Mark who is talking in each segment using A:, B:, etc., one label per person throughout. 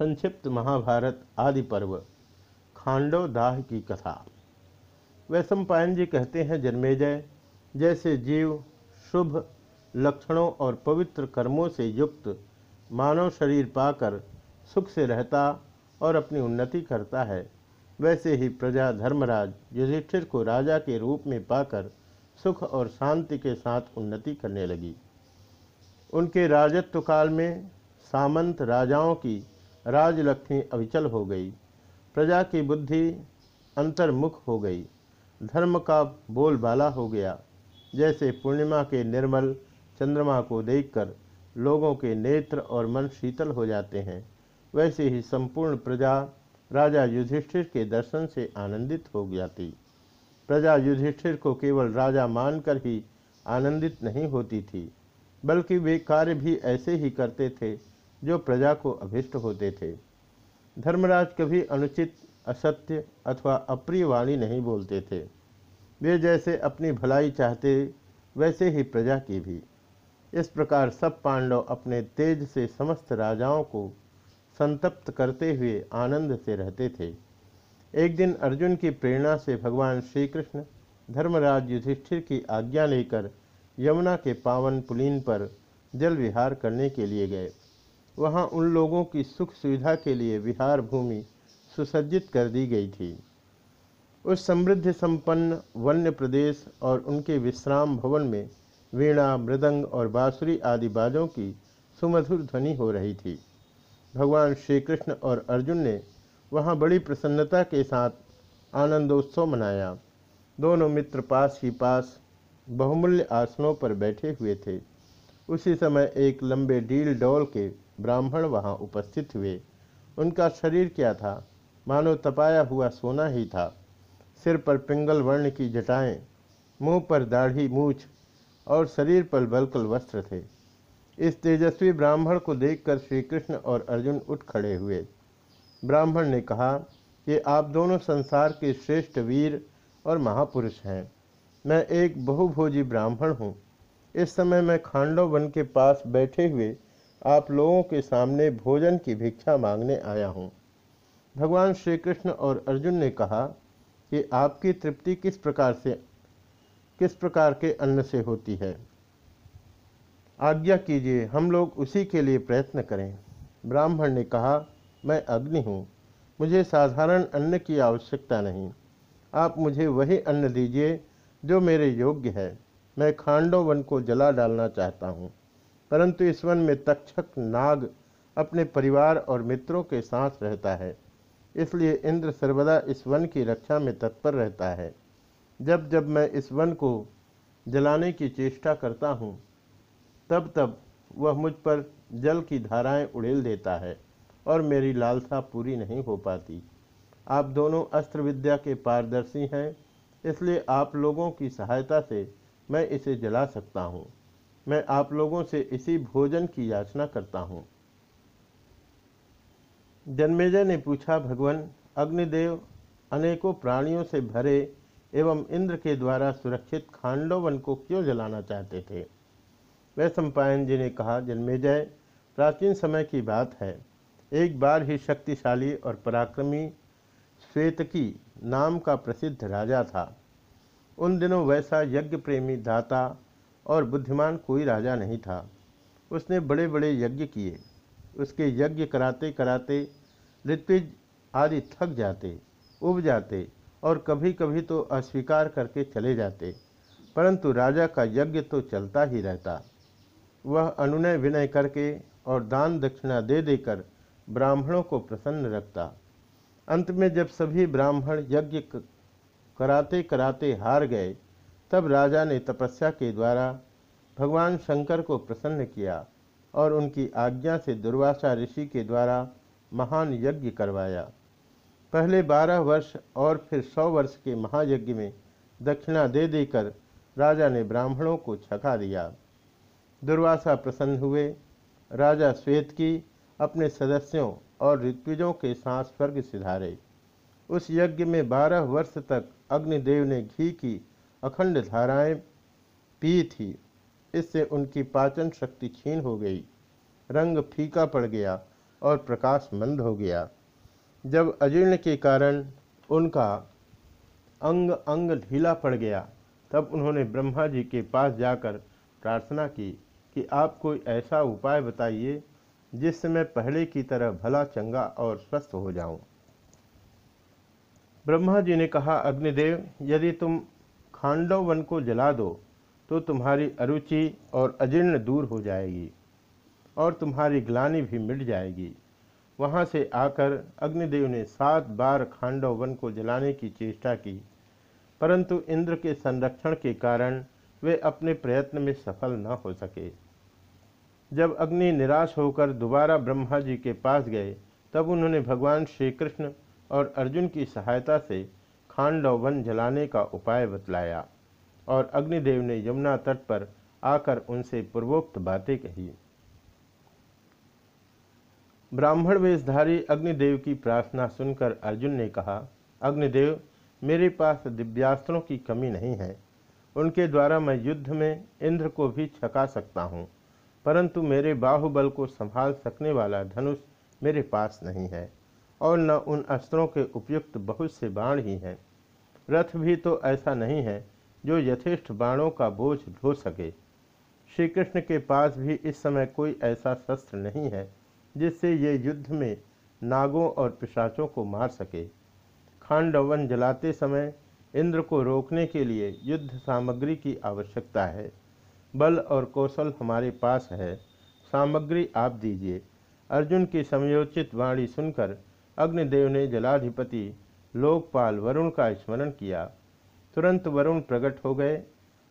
A: संक्षिप्त महाभारत आदि पर्व खांडो दाह की कथा। वैश्व पायन जी कहते हैं, जन्मेजय, जैसे जीव शुभ लक्षणों और पवित्र कर्मों से युक्त मानव शरीर पाकर सुख से रहता और अपनी उन्नति करता है, वैसे ही प्रजा धर्मराज युधिष्ठिर को राजा के रूप में पाकर सुख और शांति के साथ उन्नति करने लगी। उनके राजत्व काल में सामंत राजाओं की राजलक्ष्मी अविचल हो गई। प्रजा की बुद्धि अंतर्मुख हो गई। धर्म का बोलबाला हो गया। जैसे पूर्णिमा के निर्मल चंद्रमा को देखकर लोगों के नेत्र और मन शीतल हो जाते हैं, वैसे ही संपूर्ण प्रजा राजा युधिष्ठिर के दर्शन से आनंदित हो जाती। प्रजा युधिष्ठिर को केवल राजा मानकर ही आनंदित नहीं होती थी, बल्कि वे कार्य भी ऐसे ही करते थे जो प्रजा को अभिष्ट होते थे। धर्मराज कभी अनुचित, असत्य अथवा अप्रिय वाणी नहीं बोलते थे। वे जैसे अपनी भलाई चाहते, वैसे ही प्रजा की भी। इस प्रकार सब पांडव अपने तेज से समस्त राजाओं को संतप्त करते हुए आनंद से रहते थे। एक दिन अर्जुन की प्रेरणा से भगवान श्री कृष्ण धर्मराज युधिष्ठिर की आज्ञा लेकर यमुना के पावन पुलीन पर जल विहार करने के लिए गए। वहाँ उन लोगों की सुख सुविधा के लिए विहार भूमि सुसज्जित कर दी गई थी। उस समृद्ध संपन्न वन्य प्रदेश और उनके विश्राम भवन में वीणा, मृदंग और बांसुरी आदि बाजों की सुमधुर ध्वनि हो रही थी। भगवान श्री कृष्ण और अर्जुन ने वहाँ बड़ी प्रसन्नता के साथ आनंदोत्सव मनाया। दोनों मित्र पास ही पास बहुमूल्य आसनों पर बैठे हुए थे। उसी समय एक लंबे डील डोल के ब्राह्मण वहाँ उपस्थित हुए। उनका शरीर क्या था? मानो तपाया हुआ सोना ही था। सिर पर पिंगल वर्ण की जटाएँ, मुँह पर दाढ़ी मूछ और शरीर पर बलकल वस्त्र थे। इस तेजस्वी ब्राह्मण को देखकर श्री कृष्ण और अर्जुन उठ खड़े हुए। ब्राह्मण ने कहा कि आप दोनों संसार के श्रेष्ठ वीर और महापुरुष हैं। मैं एक बहुभोजी ब्राह्मण हूँ। इस समय मैं खांडव वन के पास बैठे हुए आप लोगों के सामने भोजन की भिक्षा मांगने आया हूँ। भगवान श्री कृष्ण और अर्जुन ने कहा कि आपकी तृप्ति किस प्रकार से, किस प्रकार के अन्न से होती है। आज्ञा कीजिए, हम लोग उसी के लिए प्रयत्न करें। ब्राह्मण ने कहा, मैं अग्नि हूँ, मुझे साधारण अन्न की आवश्यकता नहीं। आप मुझे वही अन्न दीजिए जो मेरे योग्य है। मैं खांडव वन को जला डालना चाहता हूँ। परंतु इस वन में तक्षक नाग अपने परिवार और मित्रों के साथ रहता है। इसलिए इंद्र सर्वदा इस वन की रक्षा में तत्पर रहता है। जब जब मैं इस वन को जलाने की चेष्टा करता हूँ, तब तब वह मुझ पर जल की धाराएँ उड़ेल देता है और मेरी लालसा पूरी नहीं हो पाती। आप दोनों अस्त्र विद्या के पारदर्शी हैं, इसलिए आप लोगों की सहायता से मैं इसे जला सकता हूँ। मैं आप लोगों से इसी भोजन की याचना करता हूँ। जन्मेजय ने पूछा, भगवान, अग्निदेव अनेकों प्राणियों से भरे एवं इंद्र के द्वारा सुरक्षित खांडोवन को क्यों जलाना चाहते थे? वह सम्पायन जी ने कहा, जन्मेजय, प्राचीन समय की बात है। एक बार ही शक्तिशाली और पराक्रमी श्वेतकी नाम का प्रसिद्ध राजा था। उन दिनों वैसा यज्ञ प्रेमी दाता और बुद्धिमान कोई राजा नहीं था। उसने बड़े बड़े यज्ञ किए। उसके यज्ञ कराते कराते ऋत्विज आदि थक जाते, उब जाते और कभी कभी तो अस्वीकार करके चले जाते। परंतु राजा का यज्ञ तो चलता ही रहता। वह अनुनय विनय करके और दान दक्षिणा दे देकर ब्राह्मणों को प्रसन्न रखता। अंत में जब सभी ब्राह्मण यज्ञ कराते कराते हार गए तब राजा ने तपस्या के द्वारा भगवान शंकर को प्रसन्न किया और उनकी आज्ञा से दुर्वासा ऋषि के द्वारा महान यज्ञ करवाया। पहले बारह वर्ष और फिर सौ वर्ष के महायज्ञ में दक्षिणा दे देकर राजा ने ब्राह्मणों को छका दिया। दुर्वासा प्रसन्न हुए। राजा श्वेत की अपने सदस्यों और ऋत्विजों के साथ स्वर्ग सिधारे। उस यज्ञ में बारह वर्ष तक अग्निदेव ने घी की अखंड धाराएँ पी थी, इससे उनकी पाचन शक्ति क्षीण हो गई रंग फीका पड़ गया और प्रकाश मंद हो गया जब अजीर्ण के कारण उनका अंग अंग ढीला पड़ गया, तब उन्होंने ब्रह्मा जी के पास जाकर प्रार्थना की कि आप कोई ऐसा उपाय बताइए जिससे मैं पहले की तरह भला चंगा और स्वस्थ हो जाऊँ। ब्रह्मा जी ने कहा, अग्निदेव, यदि तुम खांडव वन को जला दो तो तुम्हारी अरुचि और अजीर्ण दूर हो जाएगी और तुम्हारी ग्लानी भी मिट जाएगी। वहाँ से आकर अग्निदेव ने सात बार खांडव वन को जलाने की चेष्टा की, परंतु इंद्र के संरक्षण के कारण वे अपने प्रयत्न में सफल न हो सके। जब अग्नि निराश होकर दोबारा ब्रह्मा जी के पास गए, तब उन्होंने भगवान श्री कृष्ण और अर्जुन की सहायता से खांडव वन जलाने का उपाय बतलाया और अग्निदेव ने यमुना तट पर आकर उनसे पूर्वोक्त बातें कही। ब्राह्मण वेशधारी अग्निदेव की प्रार्थना सुनकर अर्जुन ने कहा, अग्निदेव, मेरे पास दिव्यास्त्रों की कमी नहीं है। उनके द्वारा मैं युद्ध में इंद्र को भी छका सकता हूँ, परंतु मेरे बाहुबल को संभाल सकने वाला धनुष मेरे पास नहीं है। और न उन अस्त्रों के उपयुक्त बहुत से बाण ही हैं। रथ भी तो ऐसा नहीं है जो यथेष्ट बाणों का बोझ ढो सके। श्री कृष्ण के पास भी इस समय कोई ऐसा शस्त्र नहीं है जिससे ये युद्ध में नागों और पिशाचों को मार सके। खांडवन जलाते समय इंद्र को रोकने के लिए युद्ध सामग्री की आवश्यकता है। बल और कौशल हमारे पास है। सामग्री आप दीजिए। अर्जुन की समयोचित वाणी सुनकर अग्निदेव ने जलाधिपति लोकपाल वरुण का स्मरण किया। तुरंत वरुण प्रकट हो गए।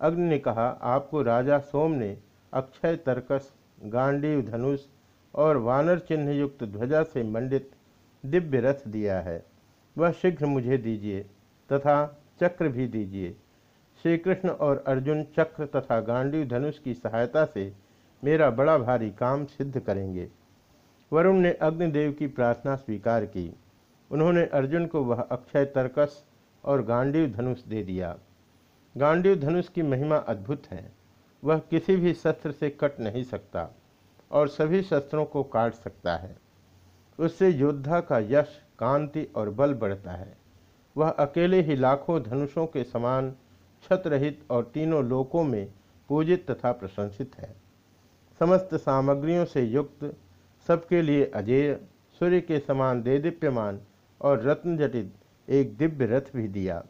A: अग्नि ने कहा, आपको राजा सोम ने अक्षय तर्कस, गांडीव धनुष और वानर चिन्ह युक्त ध्वजा से मंडित दिव्य रथ दिया है। वह शीघ्र मुझे दीजिए तथा चक्र भी दीजिए। श्री कृष्ण और अर्जुन चक्र तथा गांडीव धनुष की सहायता से मेरा बड़ा भारी काम सिद्ध करेंगे। वरुण ने अग्निदेव की प्रार्थना स्वीकार की। उन्होंने अर्जुन को वह अक्षय तर्कस और गांडीव धनुष दे दिया। गांडीव धनुष की महिमा अद्भुत है। वह किसी भी शस्त्र से कट नहीं सकता और सभी शस्त्रों को काट सकता है। उससे योद्धा का यश, कांति और बल बढ़ता है। वह अकेले ही लाखों धनुषों के समान छत रहित और तीनों लोकों में पूजित तथा प्रशंसित है। समस्त सामग्रियों से युक्त सबके लिए अजेय, सूर्य के समान देदीप्यमान और रत्न जटित एक दिव्य रथ भी दिया।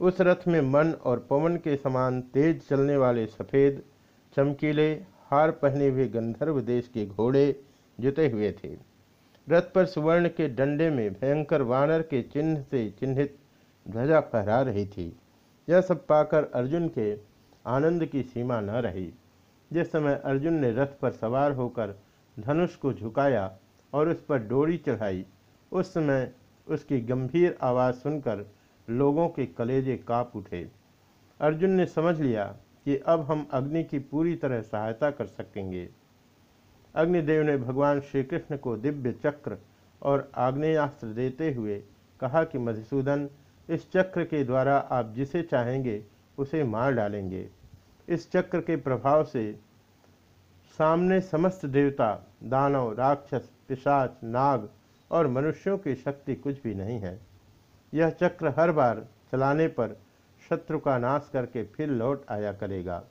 A: उस रथ में मन और पवन के समान तेज चलने वाले सफ़ेद, चमकीले, हार पहने हुए गंधर्व देश के घोड़े जुते हुए थे। रथ पर सुवर्ण के डंडे में भयंकर वानर के चिन्ह से चिन्हित ध्वजा फहरा रही थी। यह सब पाकर अर्जुन के आनंद की सीमा न रही। जिस समय अर्जुन ने रथ पर सवार होकर धनुष को झुकाया और उस पर डोरी चढ़ाई। उस समय उसकी गंभीर आवाज़ सुनकर लोगों के कलेजे काँप उठे। अर्जुन ने समझ लिया कि अब हम अग्नि की पूरी तरह सहायता कर सकेंगे। अग्निदेव ने भगवान श्री कृष्ण को दिव्य चक्र और आग्नेयास्त्र देते हुए कहा कि, मधुसूदन, इस चक्र के द्वारा आप जिसे चाहेंगे उसे मार डालेंगे। इस चक्र के प्रभाव से सामने समस्त देवता, दानव, राक्षस, पिशाच, नाग और मनुष्यों की शक्ति कुछ भी नहीं है। यह चक्र हर बार चलाने पर शत्रु का नाश करके फिर लौट आया करेगा।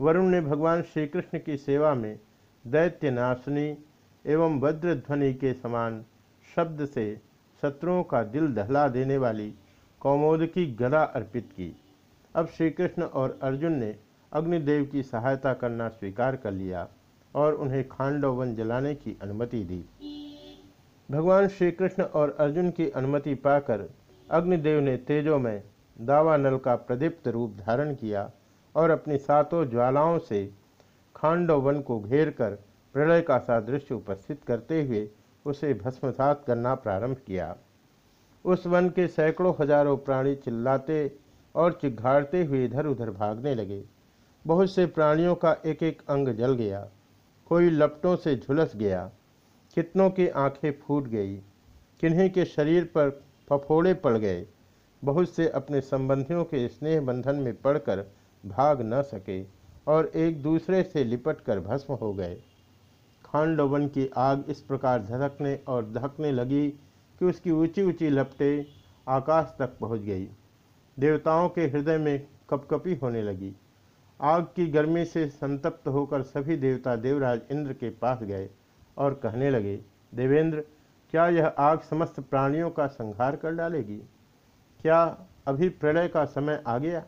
A: वरुण ने भगवान श्री कृष्ण की सेवा में दैत्य नाशनी एवं वज्रध्वनि के समान शब्द से शत्रुओं का दिल दहला देने वाली कौमोद की गदा अर्पित की। अब श्री कृष्ण और अर्जुन ने अग्निदेव की सहायता करना स्वीकार कर लिया और उन्हें खांडव वन जलाने की अनुमति दी। भगवान श्री कृष्ण और अर्जुन की अनुमति पाकर अग्निदेव ने तेजो में दावानल का प्रदीप्त रूप धारण किया और अपनी सातों ज्वालाओं से खांडव वन को घेर कर प्रलय का सादृश्य उपस्थित करते हुए उसे भस्मसात करना प्रारंभ किया। उस वन के सैकड़ों हज़ारों प्राणी चिल्लाते और चिघाड़ते हुए इधर उधर भागने लगे। बहुत से प्राणियों का एक एक अंग जल गया। कोई लपटों से झुलस गया। कितनों की आँखें फूट गई। किन्हीं के शरीर पर फफोड़े पड़ गए। बहुत से अपने संबंधियों के स्नेह बंधन में पड़कर भाग न सके और एक दूसरे से लिपट कर भस्म हो गए। खांडवन की आग इस प्रकार धधकने और धकने लगी कि उसकी ऊँची ऊँची लपटें आकाश तक पहुँच गई। देवताओं के हृदय में कपकपी होने लगी। आग की गर्मी से संतप्त होकर सभी देवता देवराज इंद्र के पास गए और कहने लगे, देवेंद्र, क्या यह आग समस्त प्राणियों का संहार कर डालेगी? क्या अभी प्रलय का समय आ गया?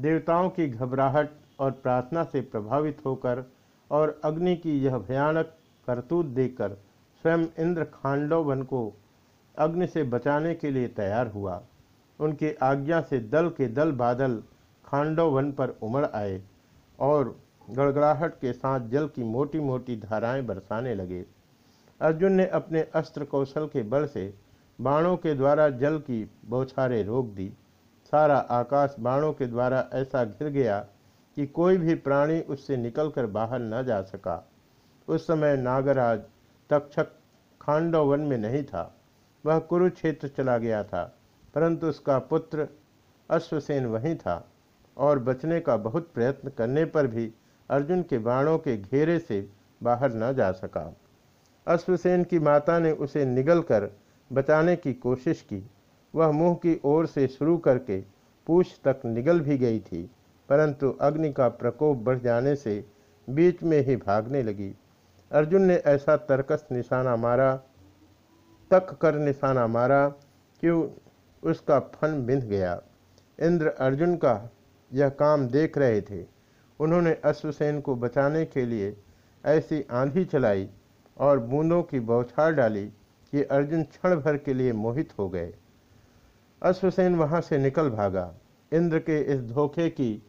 A: देवताओं की घबराहट और प्रार्थना से प्रभावित होकर और अग्नि की यह भयानक करतूत देकर स्वयं इंद्र खांडव वन को अग्नि से बचाने के लिए तैयार हुआ। उनकी आज्ञा से दल के दल बादल खांडव वन पर उमड़ आए और गड़गड़ाहट के साथ जल की मोटी मोटी धाराएँ बरसाने लगे। अर्जुन ने अपने अस्त्र कौशल के बल से बाणों के द्वारा जल की बौछारें रोक दी। सारा आकाश बाणों के द्वारा ऐसा घिर गया कि कोई भी प्राणी उससे निकलकर बाहर न जा सका। उस समय नागराज तक्षक खांडव वन में नहीं था। वह कुरुक्षेत्र चला गया था, परंतु उसका पुत्र अश्वसेन वहीं था। और बचने का बहुत प्रयत्न करने पर भी अर्जुन के बाणों के घेरे से बाहर न जा सका। अश्वसेन की माता ने उसे निगल कर बचाने की कोशिश की। वह मुँह की ओर से शुरू करके पूछ तक निगल भी गई थी, परंतु अग्नि का प्रकोप बढ़ जाने से बीच में ही भागने लगी। अर्जुन ने ऐसा तर्कस निशाना मारा तक कर निशाना मारा कि उसका फन बिंध गया। इंद्र अर्जुन का यह काम देख रहे थे। उन्होंने अश्वसेन को बचाने के लिए ऐसी आंधी चलाई और बूंदों की बौछार डाली कि अर्जुन क्षण भर के लिए मोहित हो गए। अश्वसेन वहाँ से निकल भागा। इंद्र के इस धोखे की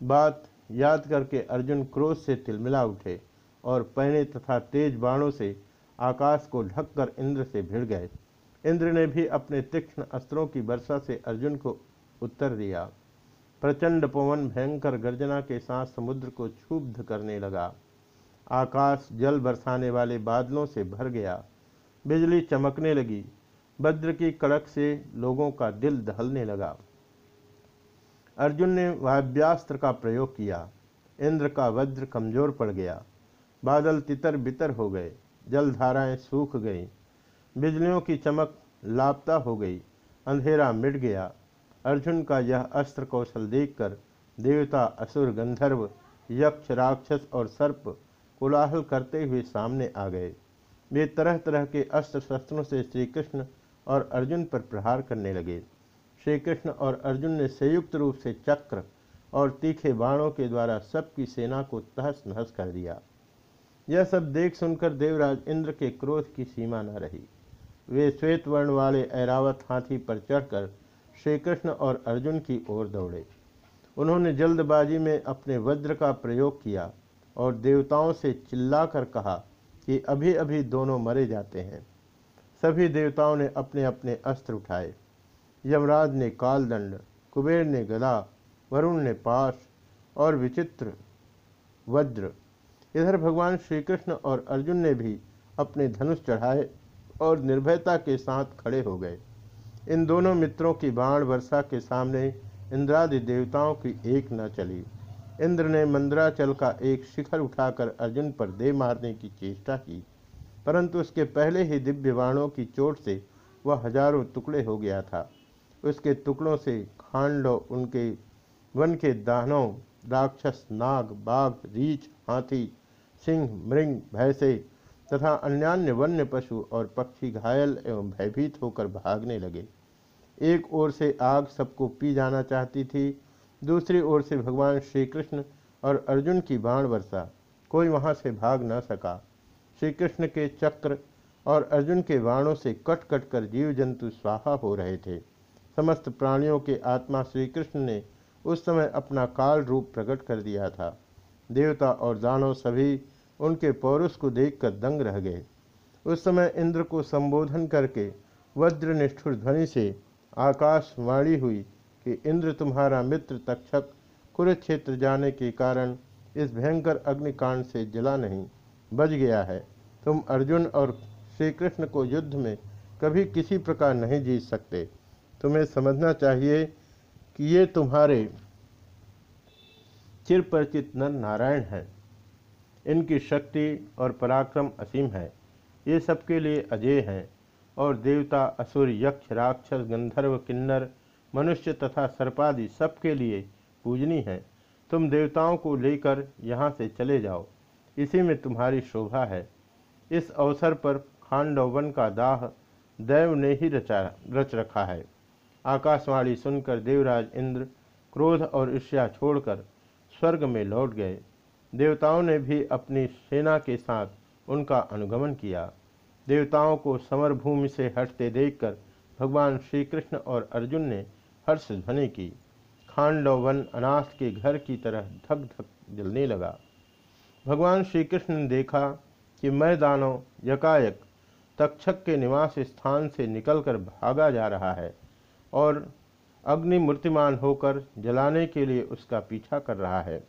A: बात याद करके अर्जुन क्रोध से तिलमिला उठे और पहने तथा तेज बाणों से आकाश को ढककर इंद्र से भिड़ गए। इंद्र ने भी अपने तीक्ष्ण अस्त्रों की वर्षा से अर्जुन को उत्तर दिया। प्रचंड पवन भयंकर गर्जना के साथ समुद्र को क्षुब्ध करने लगा। आकाश जल बरसाने वाले बादलों से भर गया। बिजली चमकने लगी। वज्र की कड़क से लोगों का दिल दहलने लगा। अर्जुन ने वाव्यास्त्र का प्रयोग किया। इंद्र का वज्र कमज़ोर पड़ गया। बादल तितर बितर हो गए। जलधाराएँ सूख गईं। बिजलियों की चमक लापता हो गई। अंधेरा मिट गया। अर्जुन का यह अस्त्र कौशल देखकर देवता, असुर, गंधर्व, यक्ष, राक्षस और सर्प कोलाहल करते हुए सामने आ गए। वे तरह तरह के अस्त्र शस्त्रों से श्री कृष्ण और अर्जुन पर प्रहार करने लगे। श्री कृष्ण और अर्जुन ने संयुक्त रूप से चक्र और तीखे बाणों के द्वारा सबकी सेना को तहस नहस कर दिया। यह सब देख सुनकर देवराज इंद्र के क्रोध की सीमा न रही। वे श्वेत वर्ण वाले ऐरावत हाथी पर चढ़कर श्री कृष्ण और अर्जुन की ओर दौड़े। उन्होंने जल्दबाजी में अपने वज्र का प्रयोग किया और देवताओं से चिल्लाकर कहा कि अभी अभी दोनों मरे जाते हैं। सभी देवताओं ने अपने अपने अस्त्र उठाए। यमराज ने कालदंड, कुबेर ने गदा, वरुण ने पाश और विचित्र वज्र। इधर भगवान श्री कृष्ण और अर्जुन ने भी अपने धनुष चढ़ाए और निर्भयता के साथ खड़े हो गए। इन दोनों मित्रों की बाण वर्षा के सामने इंद्रादि देवताओं की एक न चली। इंद्र ने मंद्राचल का एक शिखर उठाकर अर्जुन पर दे मारने की चेष्टा की, परंतु उसके पहले ही दिव्य बाणों की चोट से वह हज़ारों टुकड़े हो गया था। उसके टुकड़ों से खांडो, उनके वन के दानव राक्षस, नाग, बाघ, रीछ, हाथी, सिंह, मृंग, भैंसे तथा अन्यान्य वन्य पशु और पक्षी घायल एवं भयभीत होकर भागने लगे। एक ओर से आग सबको पी जाना चाहती थी, दूसरी ओर से भगवान श्री कृष्ण और अर्जुन की बाण वर्षा। कोई वहाँ से भाग न सका। श्री कृष्ण के चक्र और अर्जुन के बाणों से कट कट कर जीव जंतु स्वाहा हो रहे थे। समस्त प्राणियों के आत्मा श्री कृष्ण ने उस समय अपना काल रूप प्रकट कर दिया था। देवता और दानव सभी उनके पौरुष को देखकर दंग रह गए। उस समय इंद्र को संबोधन करके वज्र निष्ठुर ध्वनि से आकाशवाणी हुई कि इंद्र तुम्हारा मित्र तक्षक कुरुक्षेत्र जाने के कारण इस भयंकर अग्निकांड से जला नहीं। बच गया है। तुम अर्जुन और श्री कृष्ण को युद्ध में कभी किसी प्रकार नहीं जीत सकते। तुम्हें समझना चाहिए कि ये तुम्हारे चिरपरिचित नर नारायण हैं। इनकी शक्ति और पराक्रम असीम है। ये सबके लिए अजय हैं। और देवता, असुर, यक्ष, राक्षस, गंधर्व, किन्नर, मनुष्य तथा सर्पादि सबके लिए पूजनी है। तुम देवताओं को लेकर यहाँ से चले जाओ। इसी में तुम्हारी शोभा है। इस अवसर पर खांडवन का दाह दैव ने ही रचा, रच रखा है। आकाशवाणी सुनकर देवराज इंद्र क्रोध और ईर्ष्या छोड़कर स्वर्ग में लौट गए। देवताओं ने भी अपनी सेना के साथ उनका अनुगमन किया। देवताओं को समर भूमि से हटते देखकर भगवान श्री कृष्ण और अर्जुन ने हर्ष ध्वनि की। खांडवन अनाथ के घर की तरह धक धक जलने लगा। भगवान श्री कृष्ण ने देखा कि मैदानों, यकायक, तक्षक के निवास स्थान से निकलकर भागा जा रहा है और अग्नि मूर्तिमान होकर जलाने के लिए उसका पीछा कर रहा है।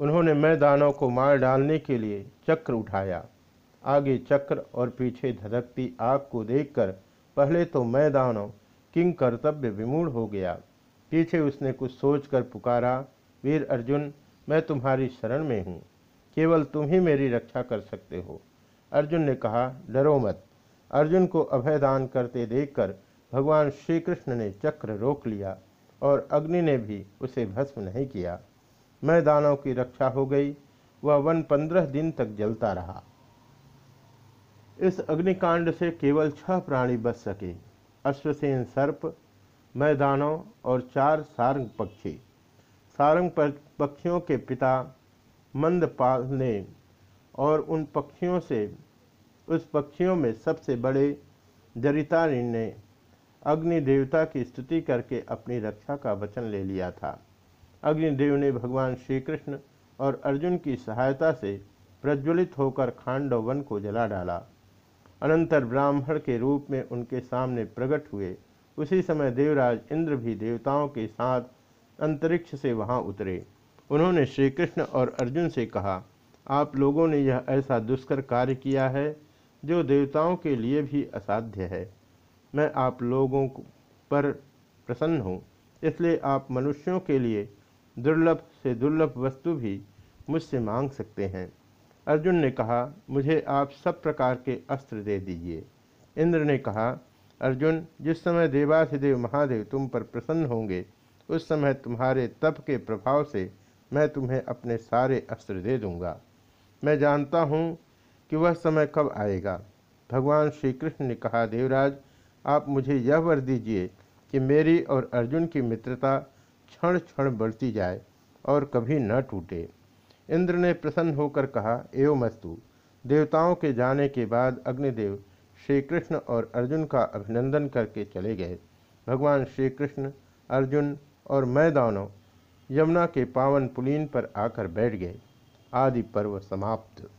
A: उन्होंने मैदानों को मार डालने के लिए चक्र उठाया। आगे चक्र और पीछे धधकती आग को देखकर, पहले तो मैदानों किंग कर्तव्य विमूढ़ हो गया। पीछे उसने कुछ सोचकर पुकारा, वीर अर्जुन, मैं तुम्हारी शरण में हूँ। केवल तुम ही मेरी रक्षा कर सकते हो। अर्जुन ने कहा, डरो मत। अर्जुन को अभयदान करते देखकर भगवान श्री कृष्ण ने चक्र रोक लिया और अग्नि ने भी उसे भस्म नहीं किया। मैदानों की रक्षा हो गई, वह वन पंद्रह दिन तक जलता रहा। इस अग्निकांड से केवल छह प्राणी बच सके। अश्वसेन सर्प, मैदानों और चार सारंग पक्षी। सारंग पक्षियों के पिता मंदपाल ने और उन पक्षियों से, उस पक्षियों में सबसे बड़े जरितारी ने अग्नि देवता की स्तुति करके अपनी रक्षा का वचन ले लिया था। अग्निदेव ने भगवान श्री कृष्ण और अर्जुन की सहायता से प्रज्वलित होकर खांडव वन को जला डाला। अनंतर ब्राह्मण के रूप में उनके सामने प्रकट हुए। उसी समय देवराज इंद्र भी देवताओं के साथ अंतरिक्ष से वहाँ उतरे। उन्होंने श्री कृष्ण और अर्जुन से कहा, आप लोगों ने यह ऐसा दुष्कर कार्य किया है जो देवताओं के लिए भी असाध्य है। मैं आप लोगों पर प्रसन्न हूँ, इसलिए आप मनुष्यों के लिए दुर्लभ से दुर्लभ वस्तु भी मुझसे मांग सकते हैं। अर्जुन ने कहा, मुझे आप सब प्रकार के अस्त्र दे दीजिए। इंद्र ने कहा, अर्जुन, जिस समय देवाधिदेव महादेव तुम पर प्रसन्न होंगे, उस समय तुम्हारे तप के प्रभाव से मैं तुम्हें अपने सारे अस्त्र दे दूँगा। मैं जानता हूँ कि वह समय कब आएगा। भगवान श्री कृष्ण ने कहा, देवराज, आप मुझे यह वर दीजिए कि मेरी और अर्जुन की मित्रता क्षण क्षण बढ़ती जाए और कभी न टूटे। इंद्र ने प्रसन्न होकर कहा एवं मस्तु देवताओं के जाने के बाद अग्निदेव श्री कृष्ण और अर्जुन का अभिनंदन करके चले गए। भगवान श्री कृष्ण अर्जुन और मैं दोनों यमुना के पावन पुलीन पर आकर बैठ गए। आदि पर्व समाप्त।